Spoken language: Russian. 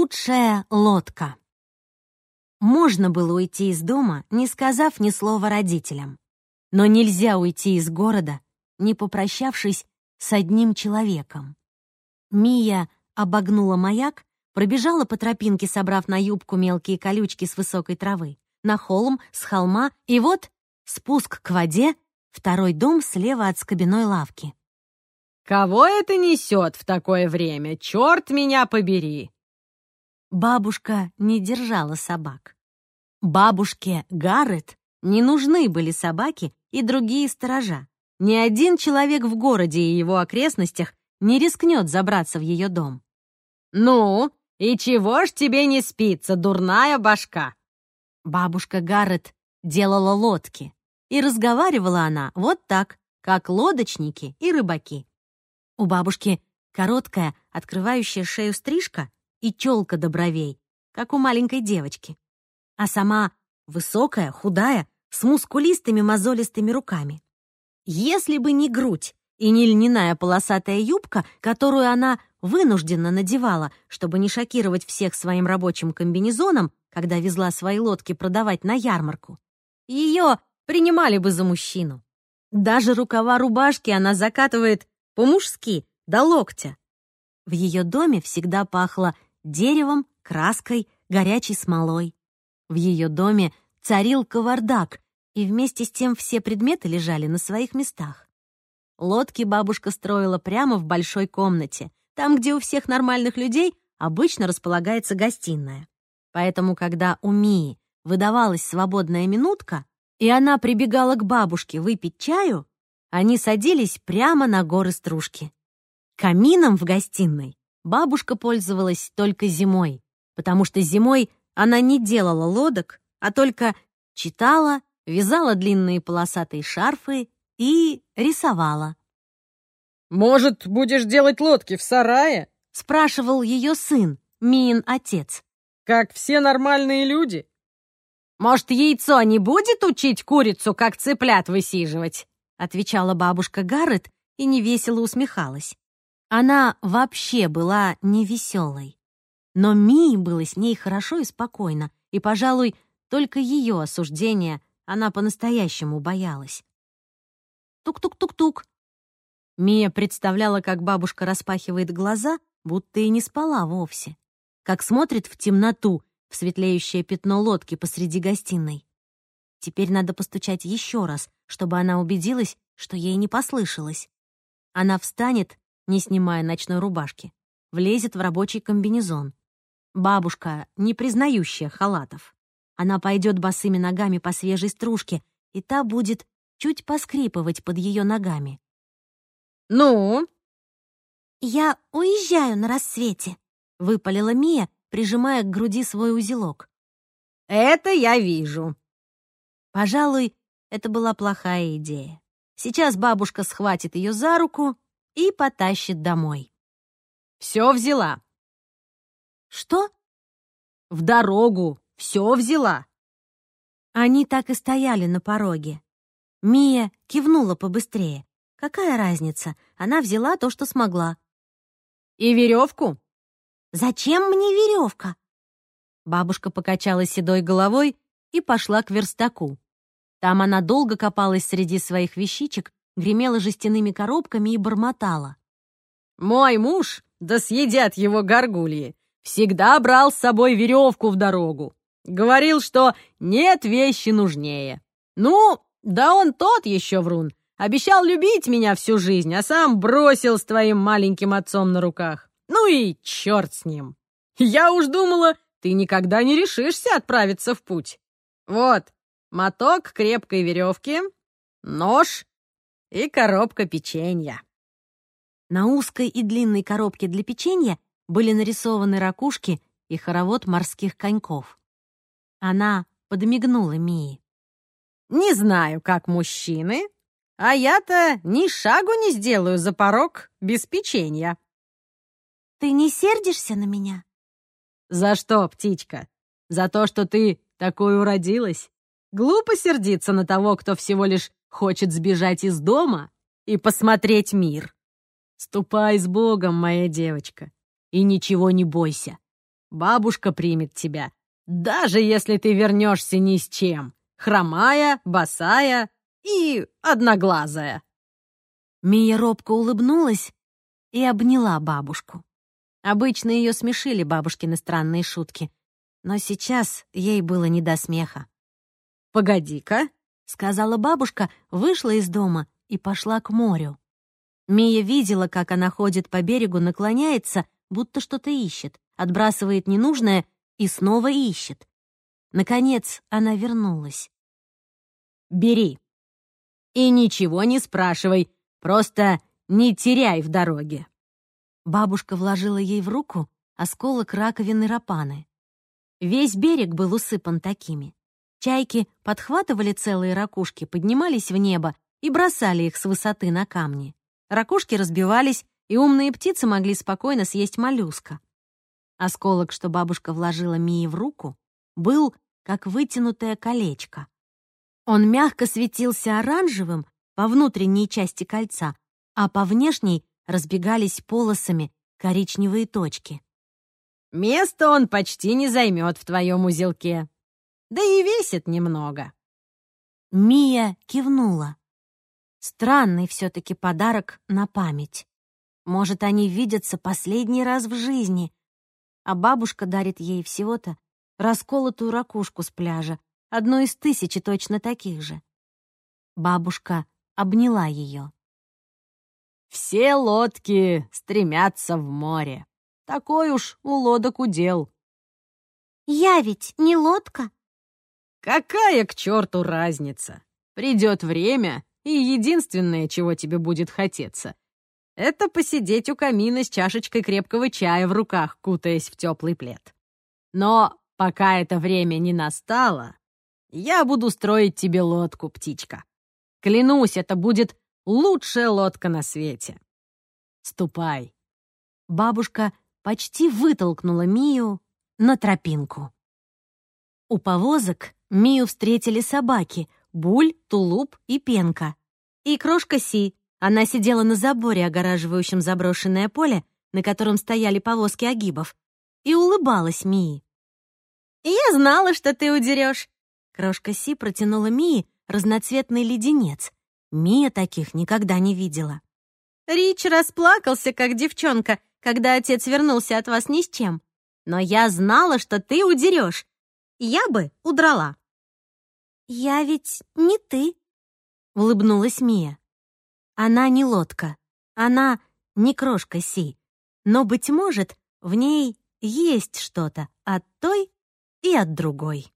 Лучшая лодка. Можно было уйти из дома, не сказав ни слова родителям. Но нельзя уйти из города, не попрощавшись с одним человеком. Мия обогнула маяк, пробежала по тропинке, собрав на юбку мелкие колючки с высокой травы, на холм, с холма, и вот спуск к воде, второй дом слева от скобяной лавки. «Кого это несет в такое время? Черт меня побери!» Бабушка не держала собак. Бабушке Гаррет не нужны были собаки и другие сторожа. Ни один человек в городе и его окрестностях не рискнет забраться в ее дом. «Ну, и чего ж тебе не спится, дурная башка?» Бабушка Гаррет делала лодки, и разговаривала она вот так, как лодочники и рыбаки. У бабушки короткая, открывающая шею стрижка и челка до бровей, как у маленькой девочки. А сама высокая, худая, с мускулистыми мозолистыми руками. Если бы не грудь и не льняная полосатая юбка, которую она вынужденно надевала, чтобы не шокировать всех своим рабочим комбинезоном, когда везла свои лодки продавать на ярмарку, ее принимали бы за мужчину. Даже рукава рубашки она закатывает по-мужски, до локтя. В ее доме всегда пахло деревом, краской, горячей смолой. В ее доме царил кавардак, и вместе с тем все предметы лежали на своих местах. Лодки бабушка строила прямо в большой комнате, там, где у всех нормальных людей обычно располагается гостиная. Поэтому, когда у Мии выдавалась свободная минутка, и она прибегала к бабушке выпить чаю, они садились прямо на горы стружки. Камином в гостиной бабушка пользовалась только зимой, потому что зимой она не делала лодок, а только читала, вязала длинные полосатые шарфы и рисовала. «Может, будешь делать лодки в сарае?» — спрашивал ее сын, Миин отец. «Как все нормальные люди». «Может, яйцо не будет учить курицу, как цыплят высиживать?» — отвечала бабушка Гаррет и невесело усмехалась. Она вообще была невеселой. Но Мии было с ней хорошо и спокойно, и, пожалуй, только ее осуждение она по-настоящему боялась. Тук-тук-тук-тук. Мия представляла, как бабушка распахивает глаза, будто и не спала вовсе, как смотрит в темноту, в светлеющее пятно лодки посреди гостиной. Теперь надо постучать еще раз, чтобы она убедилась, что ей не послышалось. Она встанет не снимая ночной рубашки, влезет в рабочий комбинезон. Бабушка, не признающая халатов. Она пойдет босыми ногами по свежей стружке, и та будет чуть поскрипывать под ее ногами. «Ну?» «Я уезжаю на рассвете», — выпалила Мия, прижимая к груди свой узелок. «Это я вижу». Пожалуй, это была плохая идея. Сейчас бабушка схватит ее за руку и потащит домой. «Все взяла». «Что?» «В дорогу. Все взяла». Они так и стояли на пороге. Мия кивнула побыстрее. Какая разница? Она взяла то, что смогла. «И веревку?» «Зачем мне веревка?» Бабушка покачала седой головой и пошла к верстаку. Там она долго копалась среди своих вещичек гремела жестяными коробками и бормотала. «Мой муж, да съедят его горгульи, всегда брал с собой веревку в дорогу. Говорил, что нет вещи нужнее. Ну, да он тот еще врун. Обещал любить меня всю жизнь, а сам бросил с твоим маленьким отцом на руках. Ну и черт с ним. Я уж думала, ты никогда не решишься отправиться в путь. Вот, моток крепкой веревки, нож и коробка печенья. На узкой и длинной коробке для печенья были нарисованы ракушки и хоровод морских коньков. Она подмигнула Мии. «Не знаю, как мужчины, а я-то ни шагу не сделаю за порог без печенья». «Ты не сердишься на меня?» «За что, птичка? За то, что ты такой уродилась? Глупо сердиться на того, кто всего лишь хочет сбежать из дома и посмотреть мир. Ступай с Богом, моя девочка, и ничего не бойся. бабушка примет тебя, даже если ты вернешься ни с чем, хромая, босая и одноглазая». Мия робко улыбнулась и обняла бабушку. Обычно ее смешили бабушкины странные шутки, но сейчас ей было не до смеха. «Погоди-ка», — сказала бабушка, вышла из дома и пошла к морю. Мия видела, как она ходит по берегу, наклоняется, будто что-то ищет, отбрасывает ненужное и снова ищет. Наконец она вернулась. «Бери. И ничего не спрашивай, просто не теряй в дороге». Бабушка вложила ей в руку осколок раковины рапаны. Весь берег был усыпан такими. Чайки подхватывали целые ракушки, поднимались в небо и бросали их с высоты на камни. Ракушки разбивались, и умные птицы могли спокойно съесть моллюска. Осколок, что бабушка вложила Мии в руку, был как вытянутое колечко. Он мягко светился оранжевым по внутренней части кольца, а по внешней разбегались полосами коричневые точки. «Место он почти не займет в твоем узелке. Да и весит немного». Мия кивнула. Странный все-таки подарок на память. Может, они видятся последний раз в жизни, а бабушка дарит ей всего-то расколотую ракушку с пляжа, одну из тысячи точно таких же. Бабушка обняла ее. Все лодки стремятся в море. Такой уж у лодок удел. Я ведь не лодка. Какая к черту разница? Придет время, и единственное, чего тебе будет хотеться, это посидеть у камина с чашечкой крепкого чая в руках, кутаясь в теплый плед. Но пока это время не настало, я буду строить тебе лодку, птичка. Клянусь, это будет Лучшая лодка на свете. Ступай. Бабушка почти вытолкнула Мию на тропинку. У повозок Мию встретили собаки — Буль, Тулуп и Пенка. И крошка Си. Она сидела на заборе, огораживающем заброшенное поле, на котором стояли повозки огибов, и улыбалась Мии. «Я знала, что ты удерешь!» Крошка Си протянула Мии разноцветный леденец, Мия таких никогда не видела. Рич расплакался, как девчонка, когда отец вернулся от вас ни с чем. Но я знала, что ты удерешь. Я бы удрала. «Я ведь не ты», — улыбнулась Мия. Она не лодка, она не крошка Си, но, быть может, в ней есть что-то от той и от другой.